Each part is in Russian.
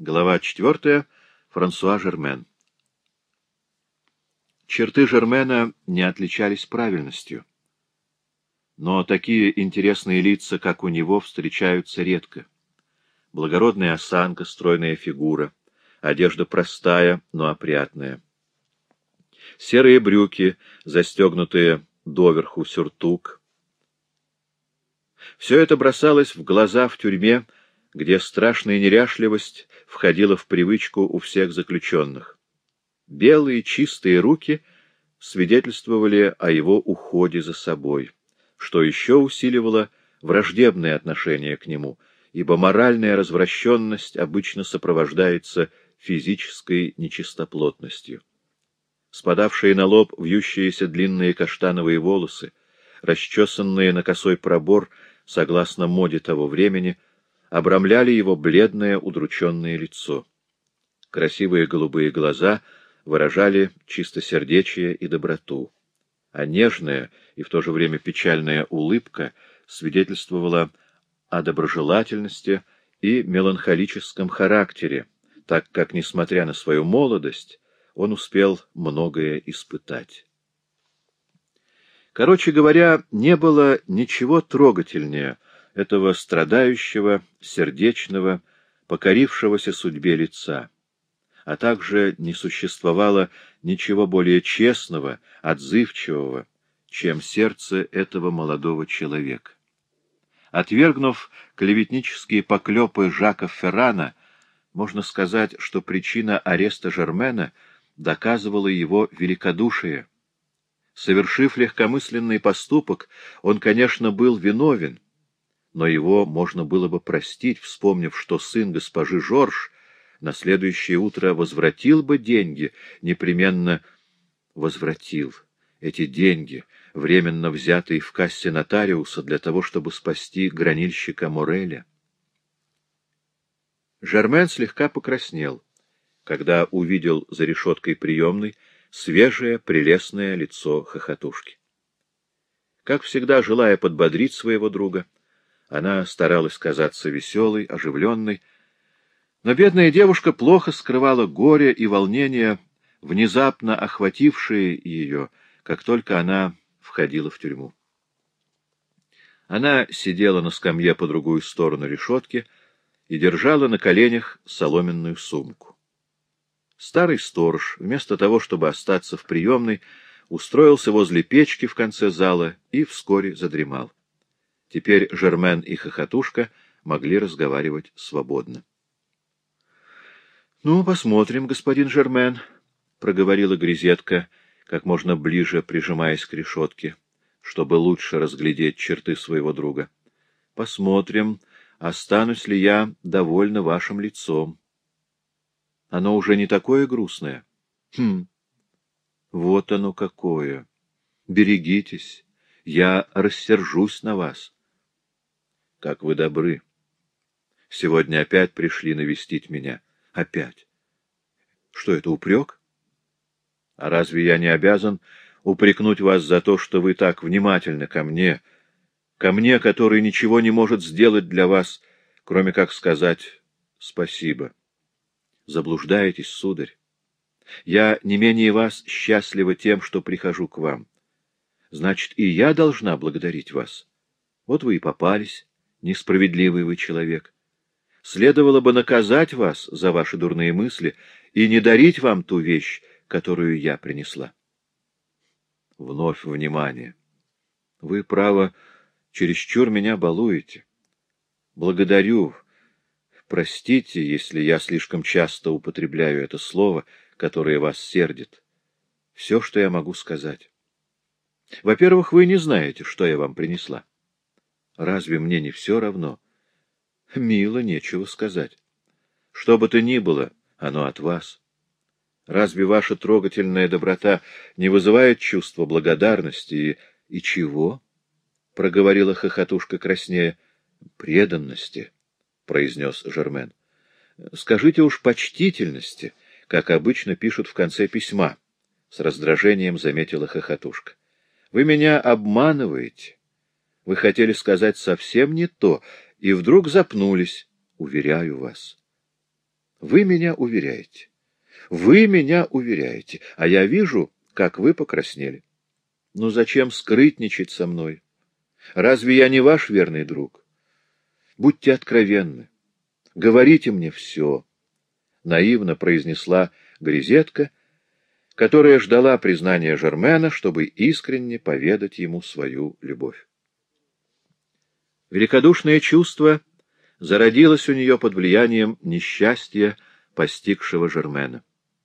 Глава четвертая. Франсуа Жермен. Черты Жермена не отличались правильностью. Но такие интересные лица, как у него, встречаются редко. Благородная осанка, стройная фигура, одежда простая, но опрятная. Серые брюки, застегнутые доверху сюртук. Все это бросалось в глаза в тюрьме, где страшная неряшливость входила в привычку у всех заключенных. Белые чистые руки свидетельствовали о его уходе за собой, что еще усиливало враждебное отношение к нему, ибо моральная развращенность обычно сопровождается физической нечистоплотностью. Спадавшие на лоб вьющиеся длинные каштановые волосы, расчесанные на косой пробор, согласно моде того времени, обрамляли его бледное удрученное лицо. Красивые голубые глаза выражали чистосердечие и доброту, а нежная и в то же время печальная улыбка свидетельствовала о доброжелательности и меланхолическом характере, так как, несмотря на свою молодость, он успел многое испытать. Короче говоря, не было ничего трогательнее этого страдающего, сердечного, покорившегося судьбе лица, а также не существовало ничего более честного, отзывчивого, чем сердце этого молодого человека. Отвергнув клеветнические поклепы Жака Феррана, можно сказать, что причина ареста Жермена доказывала его великодушие. Совершив легкомысленный поступок, он, конечно, был виновен, но его можно было бы простить, вспомнив, что сын госпожи Жорж на следующее утро возвратил бы деньги, непременно возвратил эти деньги, временно взятые в кассе нотариуса для того, чтобы спасти гранильщика Мореля. Жермен слегка покраснел, когда увидел за решеткой приемной свежее, прелестное лицо хохотушки. Как всегда, желая подбодрить своего друга, она старалась казаться веселой, оживленной, но бедная девушка плохо скрывала горе и волнение, внезапно охватившие ее, как только она входила в тюрьму. Она сидела на скамье по другую сторону решетки и держала на коленях соломенную сумку. Старый сторож, вместо того, чтобы остаться в приемной, устроился возле печки в конце зала и вскоре задремал. Теперь Жермен и Хохотушка могли разговаривать свободно. — Ну, посмотрим, господин Жермен, — проговорила Грезетка, как можно ближе прижимаясь к решетке, чтобы лучше разглядеть черты своего друга. — Посмотрим, останусь ли я довольна вашим лицом. Оно уже не такое грустное. Хм, вот оно какое. Берегитесь, я рассержусь на вас. Как вы добры. Сегодня опять пришли навестить меня. Опять. Что это, упрек? А разве я не обязан упрекнуть вас за то, что вы так внимательны ко мне, ко мне, который ничего не может сделать для вас, кроме как сказать «спасибо». Заблуждаетесь, сударь. Я не менее вас счастлива тем, что прихожу к вам. Значит, и я должна благодарить вас. Вот вы и попались несправедливый вы человек. Следовало бы наказать вас за ваши дурные мысли и не дарить вам ту вещь, которую я принесла. Вновь внимание. Вы, право, чересчур меня балуете. Благодарю. Простите, если я слишком часто употребляю это слово, которое вас сердит. Все, что я могу сказать. Во-первых, вы не знаете, что я вам принесла. Разве мне не все равно? Мило, нечего сказать. Что бы то ни было, оно от вас. Разве ваша трогательная доброта не вызывает чувства благодарности и... и чего? — проговорила хохотушка краснея. — Преданности, — произнес Жермен. — Скажите уж почтительности, как обычно пишут в конце письма, — с раздражением заметила хохотушка. — Вы меня обманываете. Вы хотели сказать совсем не то, и вдруг запнулись, уверяю вас. Вы меня уверяете. Вы меня уверяете, а я вижу, как вы покраснели. Ну зачем скрытничать со мной? Разве я не ваш верный друг? Будьте откровенны. Говорите мне все. Наивно произнесла Гризетка, которая ждала признания Жермена, чтобы искренне поведать ему свою любовь. Великодушное чувство зародилось у нее под влиянием несчастья, постигшего Жермена.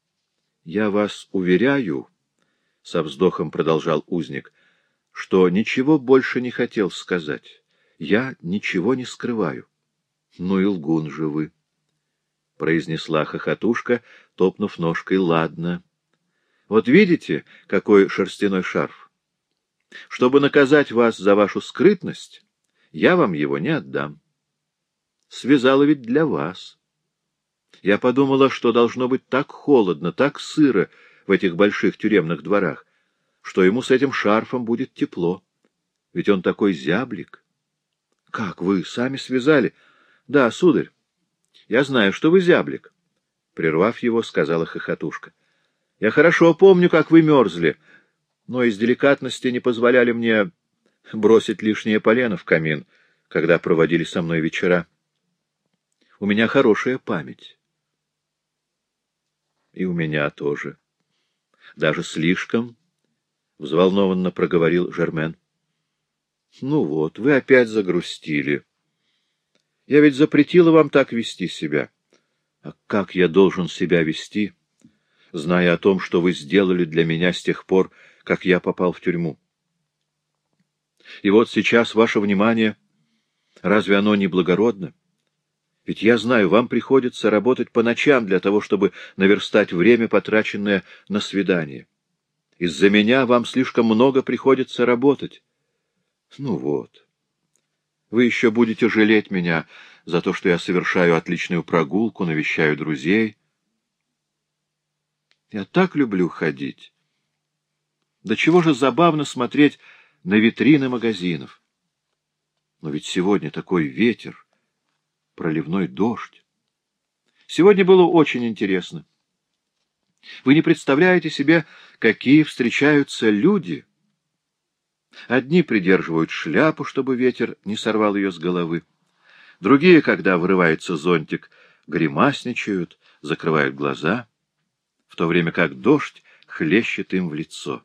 — Я вас уверяю, — со вздохом продолжал узник, — что ничего больше не хотел сказать. Я ничего не скрываю. — Ну и лгун же вы, — произнесла хохотушка, топнув ножкой. — Ладно. Вот видите, какой шерстяной шарф? Чтобы наказать вас за вашу скрытность, я вам его не отдам. Связала ведь для вас. Я подумала, что должно быть так холодно, так сыро в этих больших тюремных дворах, что ему с этим шарфом будет тепло. Ведь он такой зяблик. — Как, вы сами связали? — Да, сударь. Я знаю, что вы зяблик. Прервав его, сказала хохотушка. — Я хорошо помню, как вы мерзли, но из деликатности не позволяли мне бросить лишнее полено в камин, когда проводили со мной вечера. У меня хорошая память. И у меня тоже. Даже слишком, — взволнованно проговорил Жермен. Ну вот, вы опять загрустили. Я ведь запретила вам так вести себя. А как я должен себя вести, зная о том, что вы сделали для меня с тех пор, как я попал в тюрьму? И вот сейчас ваше внимание, разве оно не благородно? Ведь я знаю, вам приходится работать по ночам для того, чтобы наверстать время, потраченное на свидание. Из-за меня вам слишком много приходится работать. Ну вот. Вы еще будете жалеть меня за то, что я совершаю отличную прогулку, навещаю друзей. Я так люблю ходить. Да чего же забавно смотреть на витрины магазинов. Но ведь сегодня такой ветер проливной дождь. Сегодня было очень интересно. Вы не представляете себе, какие встречаются люди. Одни придерживают шляпу, чтобы ветер не сорвал ее с головы. Другие, когда вырывается зонтик, гримасничают, закрывают глаза, в то время как дождь хлещет им в лицо.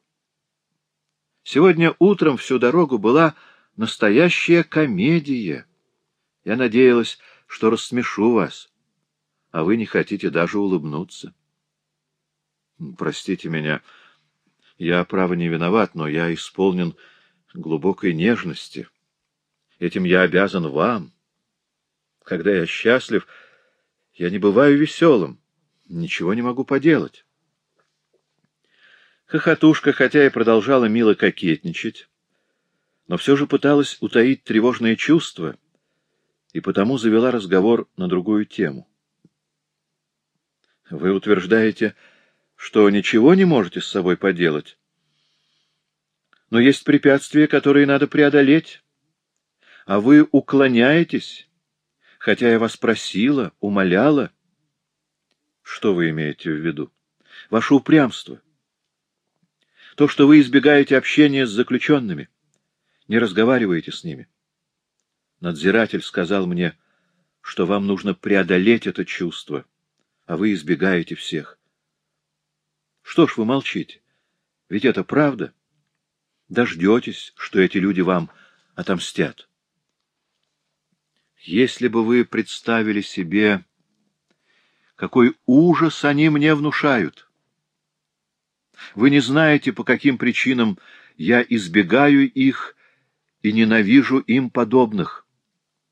Сегодня утром всю дорогу была настоящая комедия. Я надеялась, что рассмешу вас, а вы не хотите даже улыбнуться. Простите меня, я, право, не виноват, но я исполнен глубокой нежности. Этим я обязан вам. Когда я счастлив, я не бываю веселым, ничего не могу поделать. Хохотушка, хотя и продолжала мило кокетничать, но все же пыталась утаить тревожные чувства — и потому завела разговор на другую тему. Вы утверждаете, что ничего не можете с собой поделать. Но есть препятствия, которые надо преодолеть. А вы уклоняетесь, хотя я вас просила, умоляла. Что вы имеете в виду? Ваше упрямство. То, что вы избегаете общения с заключенными, не разговариваете с ними. Надзиратель сказал мне, что вам нужно преодолеть это чувство, а вы избегаете всех. Что ж вы молчите? Ведь это правда. Дождетесь, что эти люди вам отомстят. Если бы вы представили себе, какой ужас они мне внушают. Вы не знаете, по каким причинам я избегаю их и ненавижу им подобных.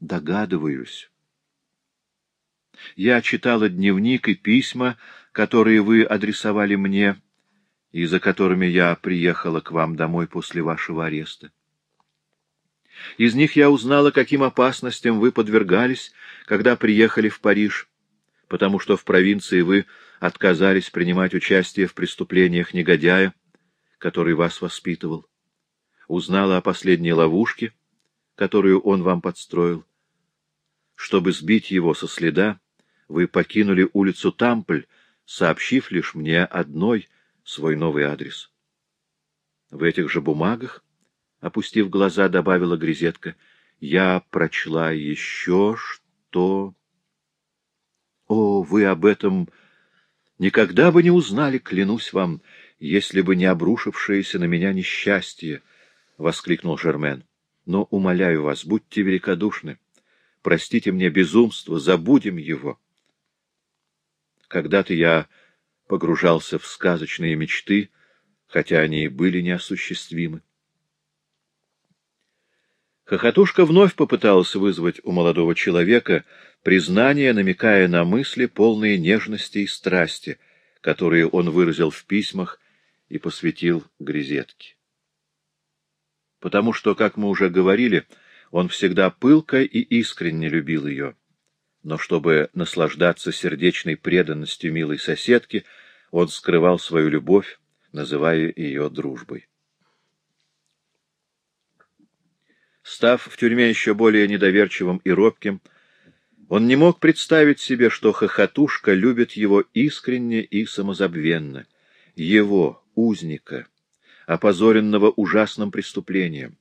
Догадываюсь. Я читала дневник и письма, которые вы адресовали мне, и за которыми я приехала к вам домой после вашего ареста. Из них я узнала, каким опасностям вы подвергались, когда приехали в Париж, потому что в провинции вы отказались принимать участие в преступлениях негодяя, который вас воспитывал. Узнала о последней ловушке, которую он вам подстроил, чтобы сбить его со следа, вы покинули улицу Тампль, сообщив лишь мне одной свой новый адрес. В этих же бумагах, опустив глаза, добавила Грезетка, я прочла еще, что... О, вы об этом никогда бы не узнали, клянусь вам, если бы не обрушившееся на меня несчастье, — воскликнул Жермен. Но, умоляю вас, будьте великодушны. Простите мне безумство, забудем его. Когда-то я погружался в сказочные мечты, хотя они и были неосуществимы. Хохотушка вновь попытался вызвать у молодого человека признание, намекая на мысли, полные нежности и страсти, которые он выразил в письмах и посвятил Грезетке. Потому что, как мы уже говорили, он всегда пылко и искренне любил ее. Но чтобы наслаждаться сердечной преданностью милой соседки, он скрывал свою любовь, называя ее дружбой. Став в тюрьме еще более недоверчивым и робким, он не мог представить себе, что хохотушка любит его искренне и самозабвенно, его, узника, опозоренного ужасным преступлением,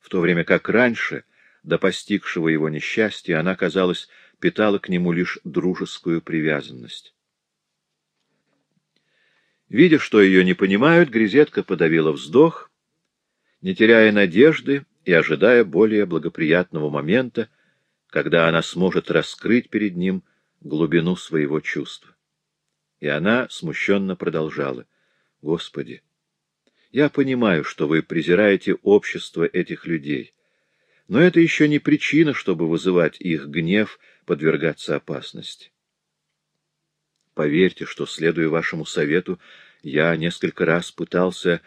в то время как раньше до постигшего его несчастья, она, казалось, питала к нему лишь дружескую привязанность. Видя, что ее не понимают, Грезетка подавила вздох, не теряя надежды и ожидая более благоприятного момента, когда она сможет раскрыть перед ним глубину своего чувства. И она смущенно продолжала. — Господи, я понимаю, что вы презираете общество этих людей, но это еще не причина, чтобы вызывать их гнев, подвергаться опасности. Поверьте, что, следуя вашему совету, я несколько раз пытался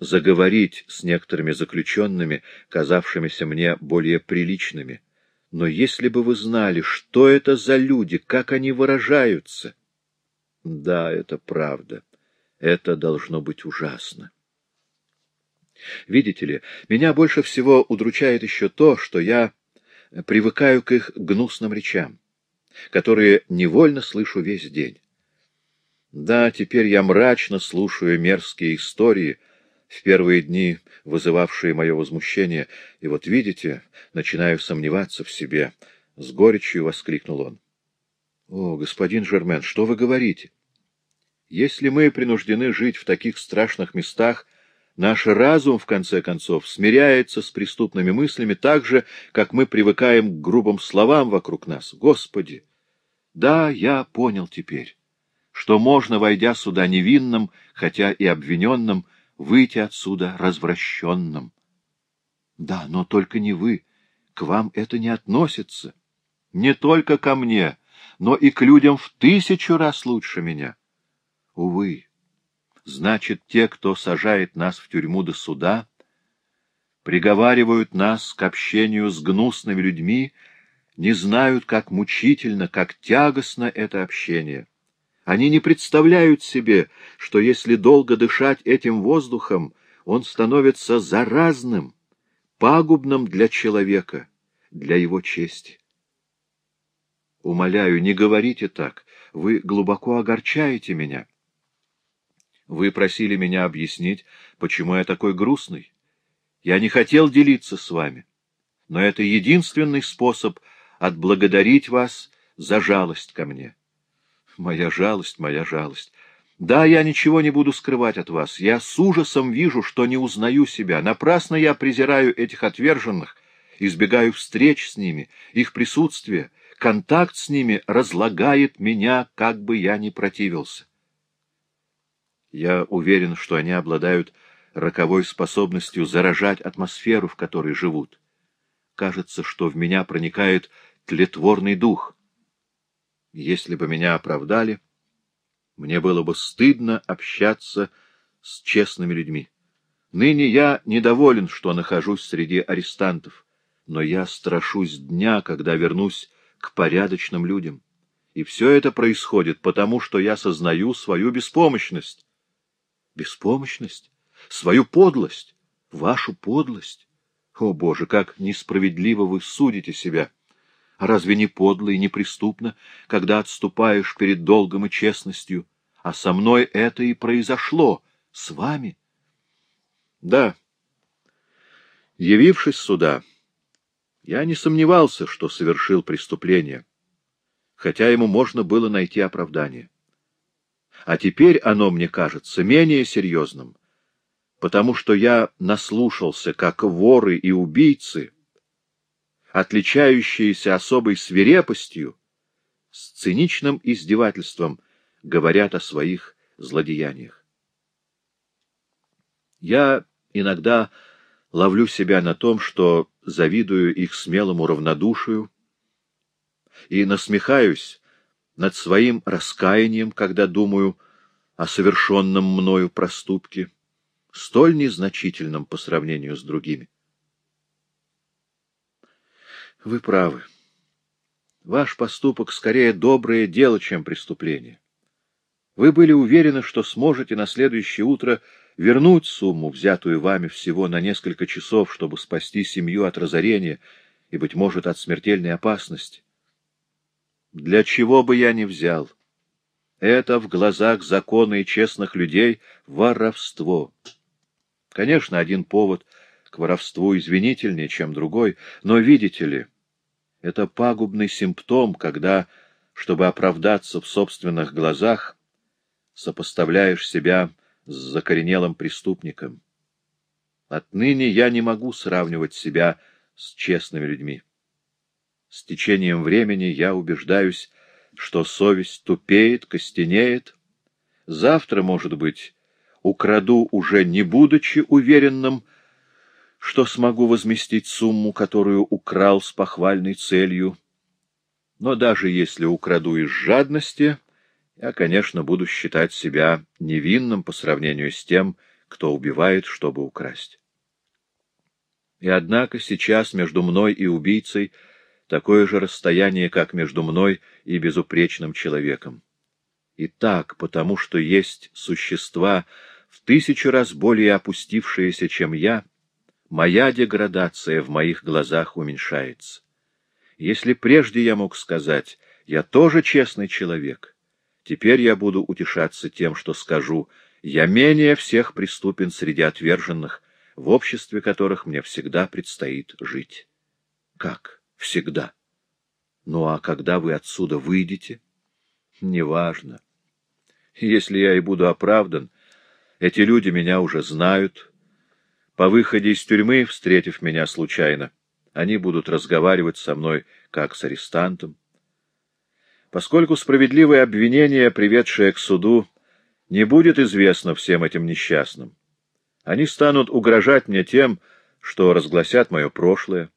заговорить с некоторыми заключенными, казавшимися мне более приличными. Но если бы вы знали, что это за люди, как они выражаются... Да, это правда. Это должно быть ужасно. Видите ли, меня больше всего удручает еще то, что я привыкаю к их гнусным речам, которые невольно слышу весь день. Да, теперь я мрачно слушаю мерзкие истории, в первые дни вызывавшие мое возмущение, и вот, видите, начинаю сомневаться в себе. С горечью воскликнул он. — О, господин Жермен, что вы говорите? Если мы принуждены жить в таких страшных местах, Наш разум, в конце концов, смиряется с преступными мыслями так же, как мы привыкаем к грубым словам вокруг нас. Господи! Да, я понял теперь, что можно, войдя сюда невинным, хотя и обвиненным, выйти отсюда развращенным. Да, но только не вы. К вам это не относится. Не только ко мне, но и к людям в тысячу раз лучше меня. Увы, Значит, те, кто сажает нас в тюрьму до суда, приговаривают нас к общению с гнусными людьми, не знают, как мучительно, как тягостно это общение. Они не представляют себе, что если долго дышать этим воздухом, он становится заразным, пагубным для человека, для его чести. Умоляю, не говорите так, вы глубоко огорчаете меня. Вы просили меня объяснить, почему я такой грустный. Я не хотел делиться с вами, но это единственный способ отблагодарить вас за жалость ко мне. Моя жалость, моя жалость. Да, я ничего не буду скрывать от вас. Я с ужасом вижу, что не узнаю себя. Напрасно я презираю этих отверженных, избегаю встреч с ними, их присутствие. Контакт с ними разлагает меня, как бы я ни противился. Я уверен, что они обладают роковой способностью заражать атмосферу, в которой живут. Кажется, что в меня проникает тлетворный дух. Если бы меня оправдали, мне было бы стыдно общаться с честными людьми. Ныне я недоволен, что нахожусь среди арестантов, но я страшусь дня, когда вернусь к порядочным людям. И все это происходит потому, что я сознаю свою беспомощность беспомощность, свою подлость, вашу подлость. О, Боже, как несправедливо вы судите себя! Разве не подло и неприступно, когда отступаешь перед долгом и честностью? А со мной это и произошло. С вами? Да. Явившись сюда, я не сомневался, что совершил преступление, хотя ему можно было найти оправдание. А теперь оно мне кажется менее серьезным, потому что я наслушался, как воры и убийцы, отличающиеся особой свирепостью, с циничным издевательством говорят о своих злодеяниях. Я иногда ловлю себя на том, что завидую их смелому равнодушию и насмехаюсь над своим раскаянием, когда думаю о совершенном мною проступке, столь незначительном по сравнению с другими. Вы правы. Ваш поступок скорее доброе дело, чем преступление. Вы были уверены, что сможете на следующее утро вернуть сумму, взятую вами всего на несколько часов, чтобы спасти семью от разорения и, быть может, от смертельной опасности. Для чего бы я ни взял? Это в глазах закона и честных людей воровство. Конечно, один повод к воровству извинительнее, чем другой, но, видите ли, это пагубный симптом, когда, чтобы оправдаться в собственных глазах, сопоставляешь себя с закоренелым преступником. Отныне я не могу сравнивать себя с честными людьми. С течением времени я убеждаюсь, что совесть тупеет, костенеет. Завтра, может быть, украду уже не будучи уверенным, что смогу возместить сумму, которую украл с похвальной целью. Но даже если украду из жадности, я, конечно, буду считать себя невинным по сравнению с тем, кто убивает, чтобы украсть. И однако сейчас между мной и убийцей такое же расстояние, как между мной и безупречным человеком. И так, потому что есть существа, в тысячу раз более опустившиеся, чем я, моя деградация в моих глазах уменьшается. Если прежде я мог сказать «я тоже честный человек», теперь я буду утешаться тем, что скажу «я менее всех преступен среди отверженных, в обществе которых мне всегда предстоит жить». Как? Всегда. Ну а когда вы отсюда выйдете? Неважно. Если я и буду оправдан, эти люди меня уже знают. По выходе из тюрьмы, встретив меня случайно, они будут разговаривать со мной, как с арестантом. Поскольку справедливое обвинение, приведшее к суду, не будет известно всем этим несчастным, они станут угрожать мне тем, что разгласят мое прошлое.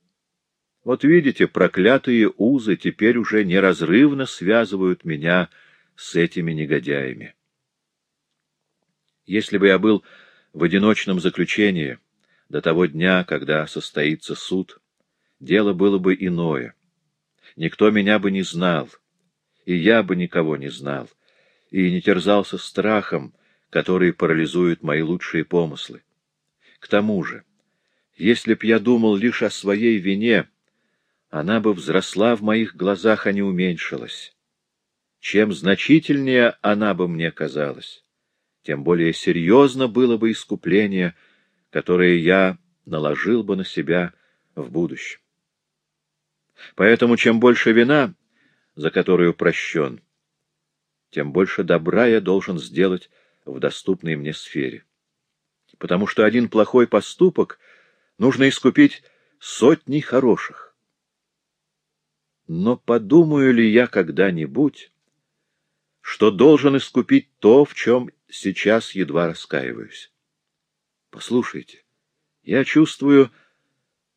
Вот видите, проклятые узы теперь уже неразрывно связывают меня с этими негодяями. Если бы я был в одиночном заключении до того дня, когда состоится суд, дело было бы иное. Никто меня бы не знал, и я бы никого не знал, и не терзался страхом, который парализует мои лучшие помыслы. К тому же, если б я думал лишь о своей вине, она бы взросла в моих глазах, а не уменьшилась. Чем значительнее она бы мне казалась, тем более серьезно было бы искупление, которое я наложил бы на себя в будущем. Поэтому чем больше вина, за которую прощен, тем больше добра я должен сделать в доступной мне сфере. Потому что один плохой поступок нужно искупить сотни хороших. Но подумаю ли я когда-нибудь, что должен искупить то, в чем сейчас едва раскаиваюсь? Послушайте, я чувствую,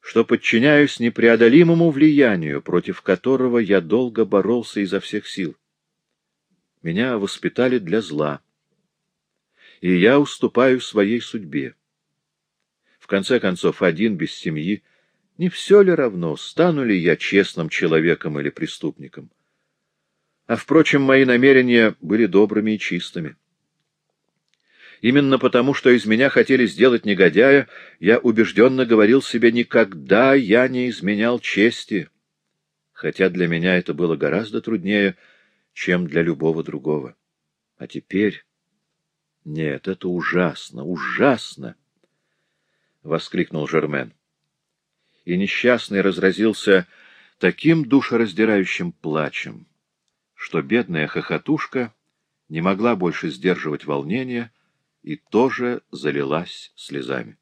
что подчиняюсь непреодолимому влиянию, против которого я долго боролся изо всех сил. Меня воспитали для зла, и я уступаю своей судьбе. В конце концов, один без семьи не все ли равно, стану ли я честным человеком или преступником? А, впрочем, мои намерения были добрыми и чистыми. Именно потому, что из меня хотели сделать негодяя, я убежденно говорил себе, никогда я не изменял чести. хотя для меня это было гораздо труднее, чем для любого другого. А теперь... Нет, это ужасно, ужасно! — воскликнул Жермен. И несчастный разразился таким душераздирающим плачем, что бедная хохотушка не могла больше сдерживать волнения и тоже залилась слезами.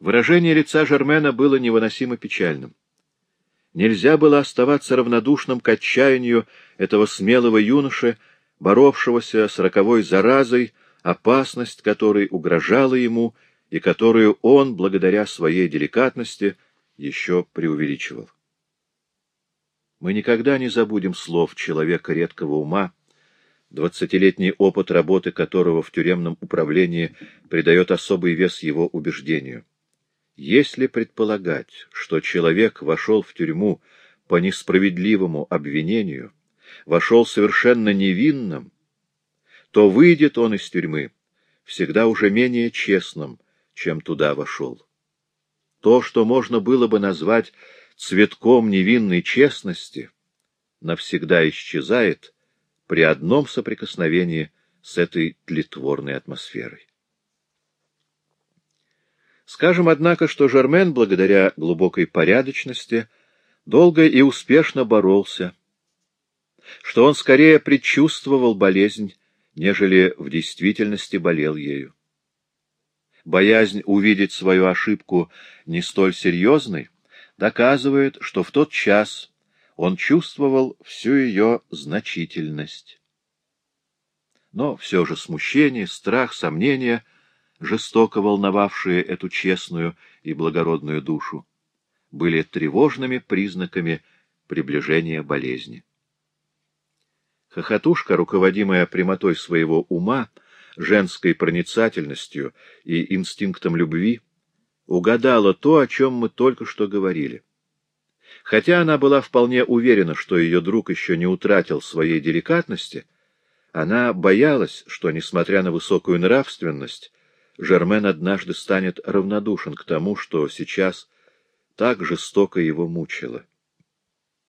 Выражение лица Жермена было невыносимо печальным. Нельзя было оставаться равнодушным к отчаянию этого смелого юноши, боровшегося с роковой заразой, опасность которой угрожала ему и которую он, благодаря своей деликатности, еще преувеличивал. Мы никогда не забудем слов человека редкого ума, двадцатилетний опыт работы которого в тюремном управлении придает особый вес его убеждению. Если предполагать, что человек вошел в тюрьму по несправедливому обвинению, вошел совершенно невинным, то выйдет он из тюрьмы всегда уже менее честным, чем туда вошел. То, что можно было бы назвать цветком невинной честности, навсегда исчезает при одном соприкосновении с этой тлетворной атмосферой. Скажем, однако, что Жермен, благодаря глубокой порядочности, долго и успешно боролся, что он скорее предчувствовал болезнь, нежели в действительности болел ею. Боязнь увидеть свою ошибку не столь серьезной доказывает, что в тот час он чувствовал всю ее значительность. Но все же смущение, страх, сомнения — жестоко волновавшие эту честную и благородную душу, были тревожными признаками приближения болезни. Хохотушка, руководимая прямотой своего ума, женской проницательностью и инстинктом любви, угадала то, о чем мы только что говорили. Хотя она была вполне уверена, что ее друг еще не утратил своей деликатности, она боялась, что, несмотря на высокую нравственность, Жермен однажды станет равнодушен к тому, что сейчас так жестоко его мучило.